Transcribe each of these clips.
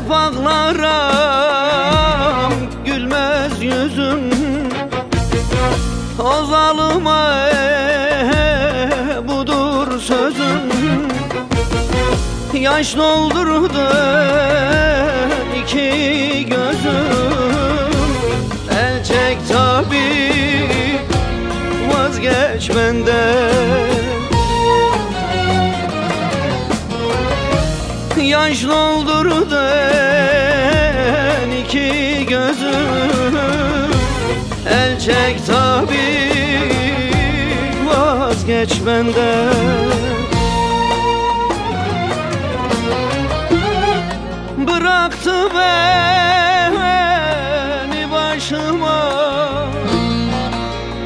ağlarım gülmez yüzüm O zalıma budur sözüm Yaş doldurdu iki gözüm Yaş doldurdu iki gözüm. El çek tabi vazgeç benden. Bıraktı beni başıma.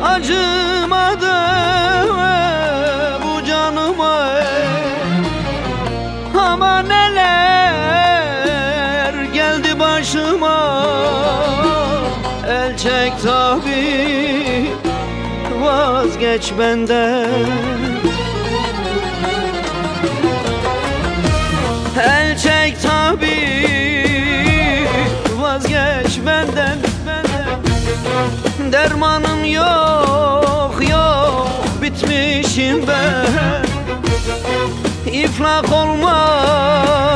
Acımadı başıma El çek tabi vazgeç benden. El çek tabi vazgeç benden, benden. Dermanım yok yok bitmişim ben. İflak olmaz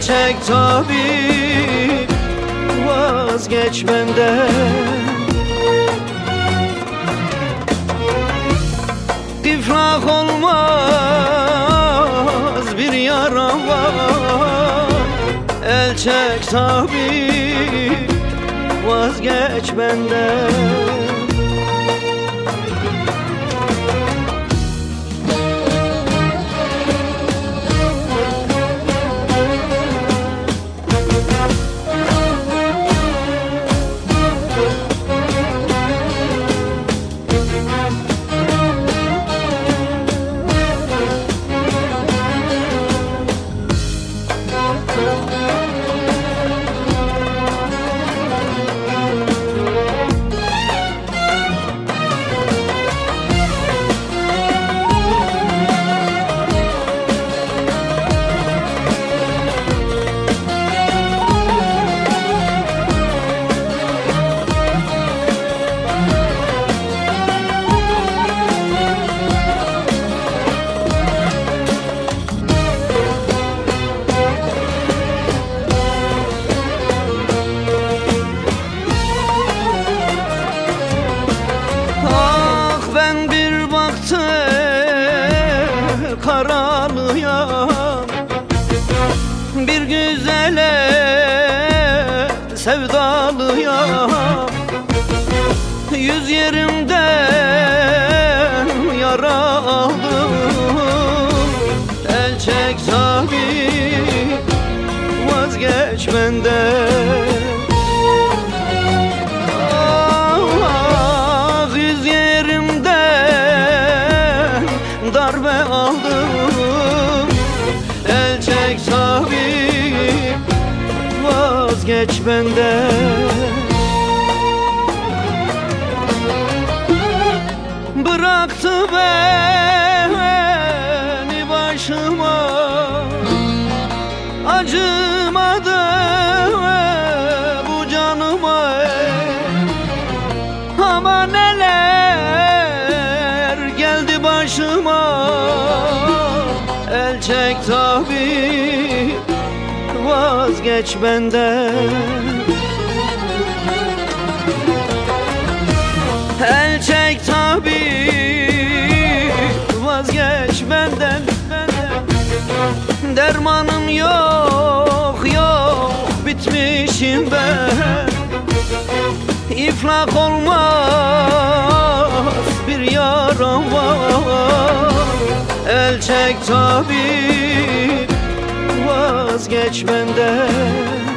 çek tabi vazgeç benden İflak olmaz bir yara var. El çek tabi vazgeç benden Yüz yerimden yara aldım El çek tabi vazgeç benden. Darbe aldım. El çek vazgeç benden Bıraktı beni başıma. Acımadı bu canıma. Ama neler geldi başıma. El çek tabi vazgeç benden. El çek tabi Dermanım yok yok. Bitmişim ben. İflak olmaz bir yaram var. El çek tabi vazgeç benden